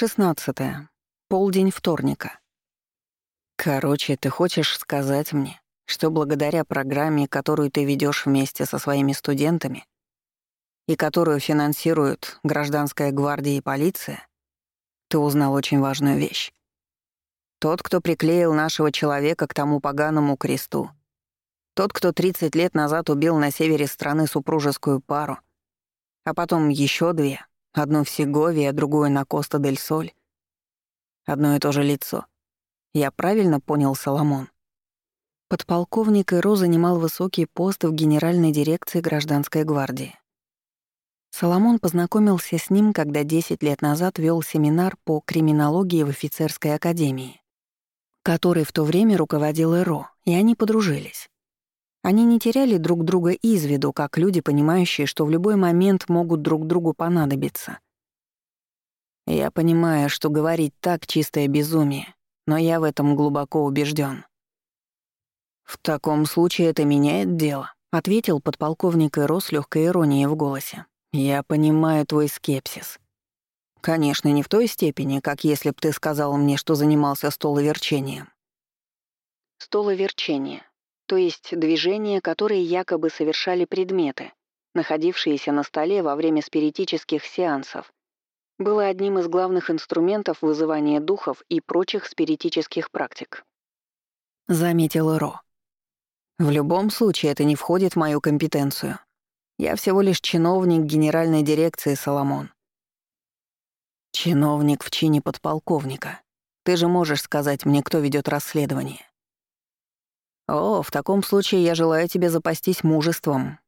16. Полдень вторника. Короче, ты хочешь сказать мне, что благодаря программе, которую ты ведешь вместе со своими студентами и которую финансируют гражданская гвардия и полиция, ты узнал очень важную вещь. Тот, кто приклеил нашего человека к тому поганому кресту, тот, кто 30 лет назад убил на севере страны супружескую пару, а потом еще две, одну в Сеговии, а другую на Коста-дель-Соль, одно и то же лицо. Я правильно понял Соломон? Подполковник Иро занимал высокий пост в Генеральной дирекции гражданской гвардии. Соломон познакомился с ним, когда 10 лет назад вел семинар по криминологии в офицерской академии, который в то время руководил Эро, и они подружились. Они не теряли друг друга из виду, как люди, понимающие, что в любой момент могут друг другу понадобиться. Я понимаю, что говорить так — чистое безумие, но я в этом глубоко убежден. «В таком случае это меняет дело», — ответил подполковник Эро с легкой иронией в голосе. «Я понимаю твой скепсис. Конечно, не в той степени, как если б ты сказал мне, что занимался столоверчением». Столоверчение, то есть движения, которые якобы совершали предметы, находившиеся на столе во время спиритических сеансов, было одним из главных инструментов вызывания духов и прочих спиритических практик. Заметил Ро. В любом случае это не входит в мою компетенцию. Я всего лишь чиновник генеральной дирекции Соломон. Чиновник в чине подполковника. Ты же можешь сказать мне, кто ведет расследование. О, в таком случае я желаю тебе запастись мужеством.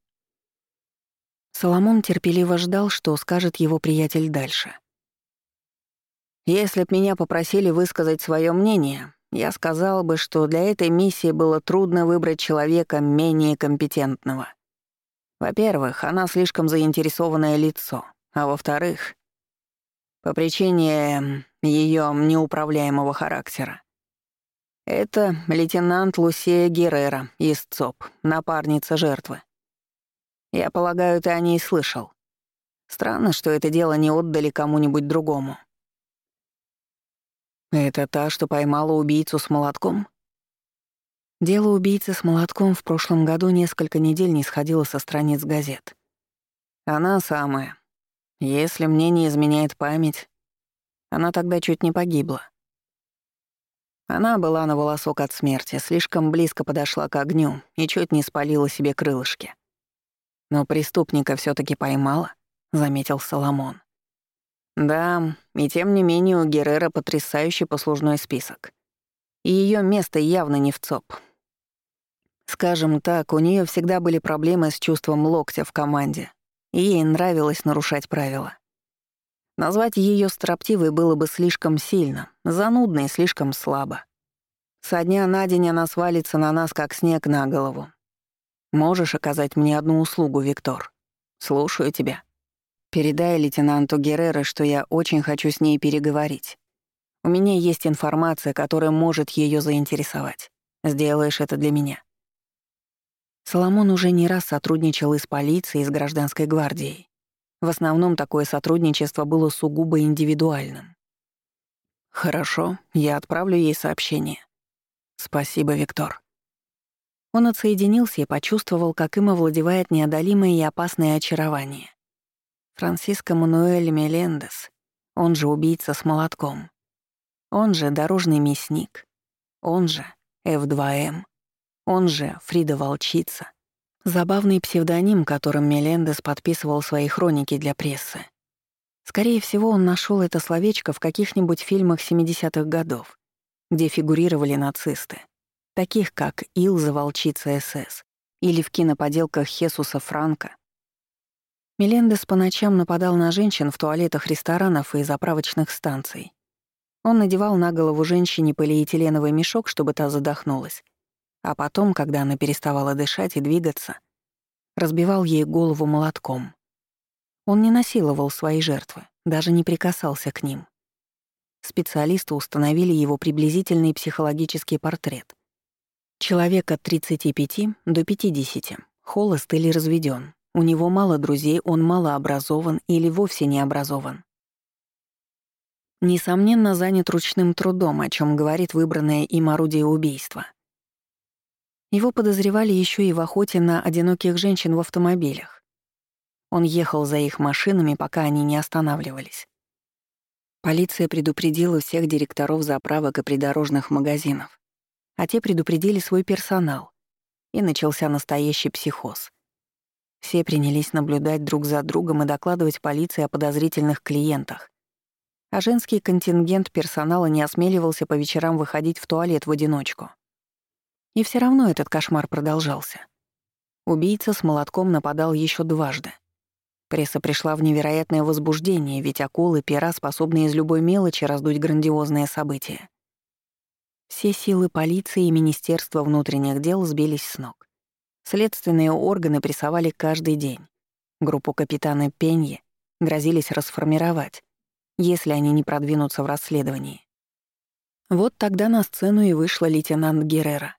Соломон терпеливо ждал, что скажет его приятель дальше. Если б меня попросили высказать свое мнение, я сказал бы, что для этой миссии было трудно выбрать человека менее компетентного. Во-первых, она слишком заинтересованное лицо, а во-вторых, по причине ее неуправляемого характера. Это лейтенант Лусия Геррера из ЦОП, напарница жертвы. Я полагаю, ты о ней слышал. Странно, что это дело не отдали кому-нибудь другому. Это та, что поймала убийцу с молотком? Дело убийцы с молотком в прошлом году несколько недель не сходило со страниц газет. Она самая. Если мне не изменяет память, она тогда чуть не погибла. Она была на волосок от смерти, слишком близко подошла к огню и чуть не спалила себе крылышки. Но преступника все таки поймала, заметил Соломон. Да, и тем не менее у Геррера потрясающий послужной список. И ее место явно не в ЦОП. Скажем так, у нее всегда были проблемы с чувством локтя в команде, и ей нравилось нарушать правила. Назвать ее строптивой было бы слишком сильно, занудно и слишком слабо. Со дня на день она свалится на нас, как снег на голову. Можешь оказать мне одну услугу, Виктор? Слушаю тебя. Передай лейтенанту Геррера, что я очень хочу с ней переговорить. У меня есть информация, которая может ее заинтересовать. Сделаешь это для меня». Соломон уже не раз сотрудничал и с полицией, и с гражданской гвардией. В основном такое сотрудничество было сугубо индивидуальным. «Хорошо, я отправлю ей сообщение. Спасибо, Виктор». Он отсоединился и почувствовал, как им овладевает неодолимое и опасное очарование. Франциско Мануэль Мелендес, он же убийца с молотком, он же дорожный мясник, он же F2M, он же Фрида Волчица. Забавный псевдоним, которым Мелендес подписывал свои хроники для прессы. Скорее всего, он нашел это словечко в каких-нибудь фильмах 70-х годов, где фигурировали нацисты, таких как Илза Волчица СС или в киноподелках Хесуса Франка Мелендес по ночам нападал на женщин в туалетах ресторанов и заправочных станций. Он надевал на голову женщине полиэтиленовый мешок, чтобы та задохнулась. А потом, когда она переставала дышать и двигаться, разбивал ей голову молотком. Он не насиловал свои жертвы, даже не прикасался к ним. Специалисты установили его приблизительный психологический портрет. Человек от 35 до 50, холост или разведен, у него мало друзей, он мало образован или вовсе не образован. Несомненно, занят ручным трудом, о чем говорит выбранное им орудие убийства. Его подозревали еще и в охоте на одиноких женщин в автомобилях. Он ехал за их машинами, пока они не останавливались. Полиция предупредила всех директоров заправок и придорожных магазинов, а те предупредили свой персонал, и начался настоящий психоз. Все принялись наблюдать друг за другом и докладывать полиции о подозрительных клиентах, а женский контингент персонала не осмеливался по вечерам выходить в туалет в одиночку. И все равно этот кошмар продолжался. Убийца с молотком нападал еще дважды. Пресса пришла в невероятное возбуждение, ведь акулы — пера, способны из любой мелочи раздуть грандиозные события. Все силы полиции и Министерства внутренних дел сбились с ног. Следственные органы прессовали каждый день. Группу капитана Пенье грозились расформировать, если они не продвинутся в расследовании. Вот тогда на сцену и вышла лейтенант Геррера.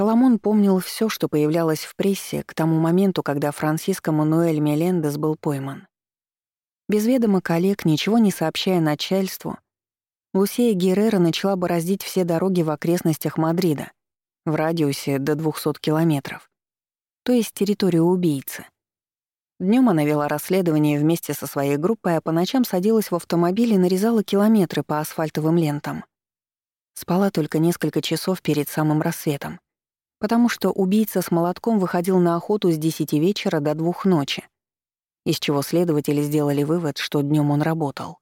Соломон помнил все, что появлялось в прессе к тому моменту, когда Франциско Мануэль Мелендес был пойман. Без ведома коллег, ничего не сообщая начальству, Лусея Геррера начала бороздить все дороги в окрестностях Мадрида, в радиусе до 200 километров, то есть территорию убийцы — Днем она вела расследование вместе со своей группой, а по ночам садилась в автомобиль и нарезала километры по асфальтовым лентам. Спала только несколько часов перед самым рассветом, потому что убийца с молотком выходил на охоту с 10 вечера до двух ночи, из чего следователи сделали вывод, что днем он работал.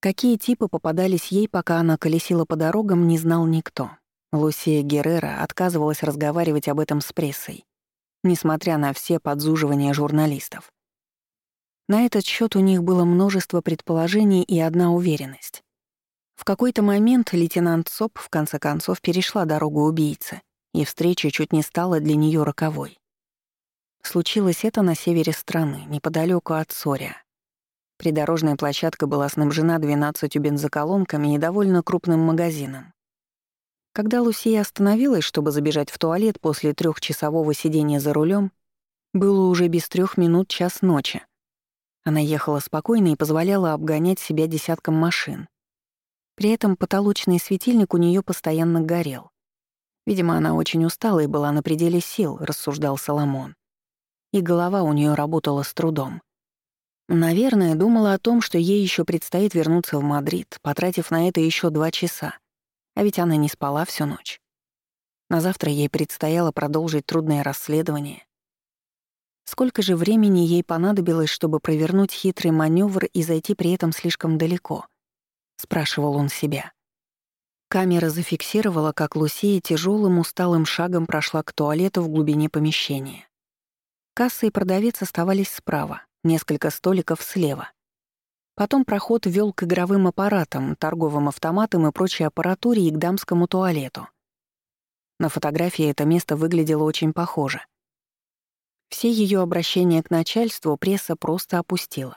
Какие типы попадались ей, пока она колесила по дорогам, не знал никто. Лусия Геррера отказывалась разговаривать об этом с прессой несмотря на все подзуживания журналистов. На этот счет у них было множество предположений и одна уверенность. В какой-то момент лейтенант Соп в конце концов перешла дорогу убийцы, и встреча чуть не стала для нее роковой. Случилось это на севере страны, неподалеку от Сория. Придорожная площадка была снабжена 12 бензоколонками и довольно крупным магазином. Когда Лусия остановилась, чтобы забежать в туалет после трехчасового сидения за рулем, было уже без трех минут час ночи. Она ехала спокойно и позволяла обгонять себя десятком машин. При этом потолочный светильник у нее постоянно горел. Видимо, она очень устала и была на пределе сил, рассуждал Соломон. И голова у нее работала с трудом. Наверное, думала о том, что ей еще предстоит вернуться в Мадрид, потратив на это еще два часа. А ведь она не спала всю ночь. На завтра ей предстояло продолжить трудное расследование. Сколько же времени ей понадобилось, чтобы провернуть хитрый маневр и зайти при этом слишком далеко? Спрашивал он себя. Камера зафиксировала, как Лусия тяжелым усталым шагом прошла к туалету в глубине помещения. Касса и продавец оставались справа, несколько столиков слева. Потом проход вел к игровым аппаратам, торговым автоматам и прочей аппаратуре и к дамскому туалету. На фотографии это место выглядело очень похоже. Все ее обращения к начальству пресса просто опустила.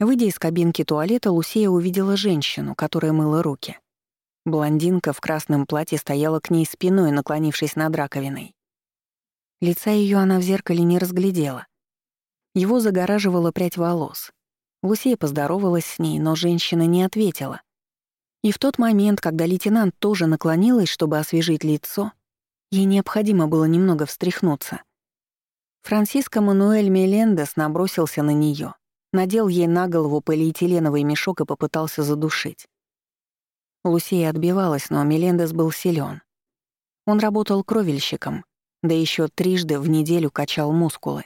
Выйдя из кабинки туалета, Лусия увидела женщину, которая мыла руки. Блондинка в красном платье стояла к ней спиной, наклонившись над раковиной. Лица ее она в зеркале не разглядела. Его загораживала прядь волос. Лусия поздоровалась с ней, но женщина не ответила. И в тот момент, когда лейтенант тоже наклонилась, чтобы освежить лицо, ей необходимо было немного встряхнуться. Франциско Мануэль Мелендес набросился на нее, надел ей на голову полиэтиленовый мешок и попытался задушить. Лусия отбивалась, но Мелендес был силен. Он работал кровельщиком, да еще трижды в неделю качал мускулы.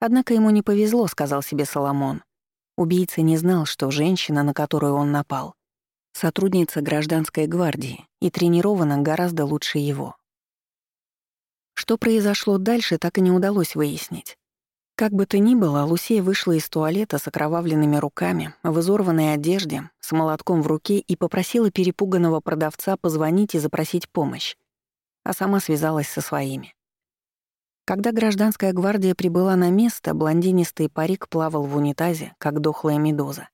Однако ему не повезло, сказал себе Соломон. Убийца не знал, что женщина, на которую он напал, сотрудница гражданской гвардии и тренирована гораздо лучше его. Что произошло дальше, так и не удалось выяснить. Как бы то ни было, Лусия вышла из туалета с окровавленными руками, в изорванной одежде, с молотком в руке и попросила перепуганного продавца позвонить и запросить помощь, а сама связалась со своими. Когда гражданская гвардия прибыла на место, блондинистый парик плавал в унитазе, как дохлая медуза.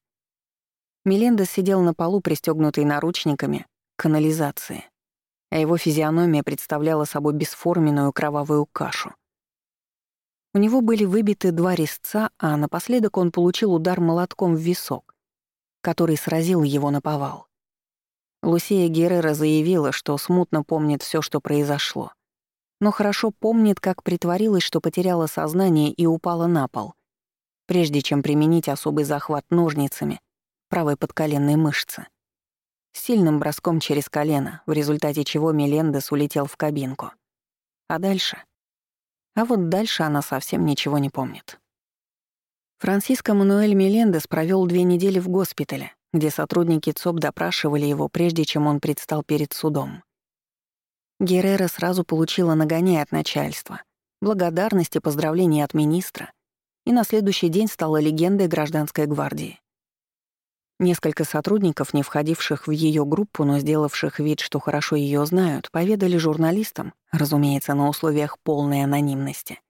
Мелендес сидел на полу, пристегнутый наручниками, к канализации, а его физиономия представляла собой бесформенную кровавую кашу. У него были выбиты два резца, а напоследок он получил удар молотком в висок, который сразил его на повал. Лусия Геррера заявила, что смутно помнит все, что произошло. Но хорошо помнит, как притворилась, что потеряла сознание и упала на пол, прежде чем применить особый захват ножницами правой подколенной мышцы. С сильным броском через колено, в результате чего Мелендес улетел в кабинку. А дальше? А вот дальше она совсем ничего не помнит. Франциско Мануэль Мелендес провел две недели в госпитале, где сотрудники ЦОП допрашивали его, прежде чем он предстал перед судом. Геррера сразу получила нагоняй от начальства, благодарность и поздравления от министра, и на следующий день стала легендой гражданской гвардии. Несколько сотрудников, не входивших в ее группу, но сделавших вид, что хорошо ее знают, поведали журналистам, разумеется, на условиях полной анонимности,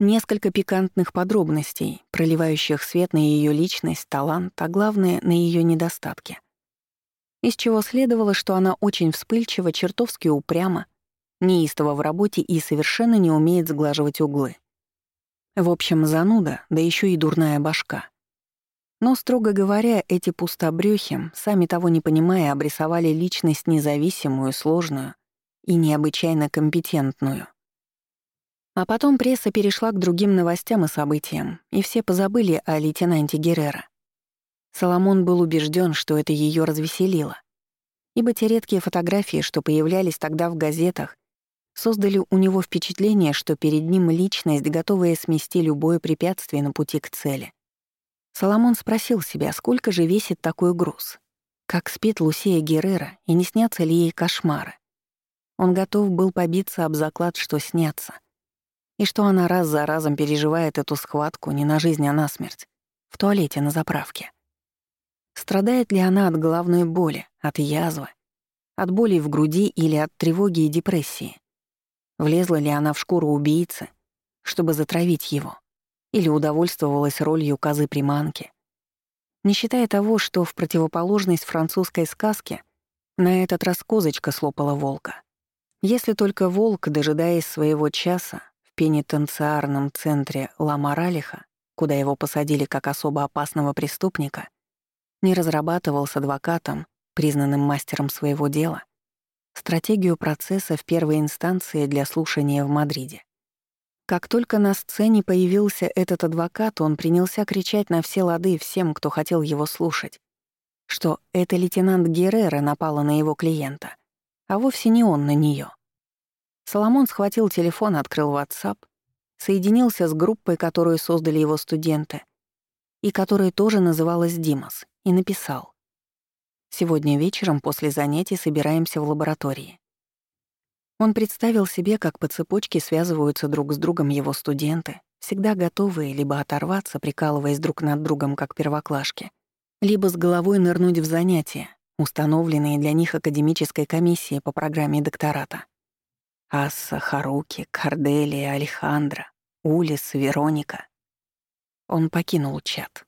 несколько пикантных подробностей, проливающих свет на ее личность, талант, а главное, на ее недостатки. Из чего следовало, что она очень вспыльчива, чертовски упряма, неистова в работе и совершенно не умеет сглаживать углы. В общем, зануда, да еще и дурная башка. Но, строго говоря, эти пустобрёхи, сами того не понимая, обрисовали личность независимую, сложную и необычайно компетентную. А потом пресса перешла к другим новостям и событиям, и все позабыли о лейтенанте Геррера. Соломон был убежден, что это ее развеселило. Ибо те редкие фотографии, что появлялись тогда в газетах, создали у него впечатление, что перед ним личность, готовая смести любое препятствие на пути к цели. Соломон спросил себя, сколько же весит такой груз. Как спит Лусия Геррера, и не снятся ли ей кошмары. Он готов был побиться об заклад, что снятся. И что она раз за разом переживает эту схватку не на жизнь, а на смерть. В туалете на заправке. Страдает ли она от головной боли, от язвы, от боли в груди или от тревоги и депрессии? Влезла ли она в шкуру убийцы, чтобы затравить его? Или удовольствовалась ролью козы-приманки. Не считая того, что в противоположность французской сказке на этот раз козочка слопала волка. Если только волк, дожидаясь своего часа в пенитенциарном центре Ла-Моралиха, куда его посадили как особо опасного преступника, не разрабатывал с адвокатом, признанным мастером своего дела, стратегию процесса в первой инстанции для слушания в Мадриде. Как только на сцене появился этот адвокат, он принялся кричать на все лады всем, кто хотел его слушать, что это лейтенант Геррера напала на его клиента, а вовсе не он на нее. Соломон схватил телефон, открыл WhatsApp, соединился с группой, которую создали его студенты, и которая тоже называлась «Димас», и написал. «Сегодня вечером после занятий собираемся в лаборатории. Он представил себе, как по цепочке связываются друг с другом его студенты, всегда готовые либо оторваться, прикалываясь друг над другом, как первоклашки, либо с головой нырнуть в занятия, установленные для них академической комиссией по программе доктората. Асса, Харуки, Карделия, Алехандро, Улис, Вероника. Он покинул чат.